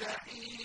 جَحِيمًا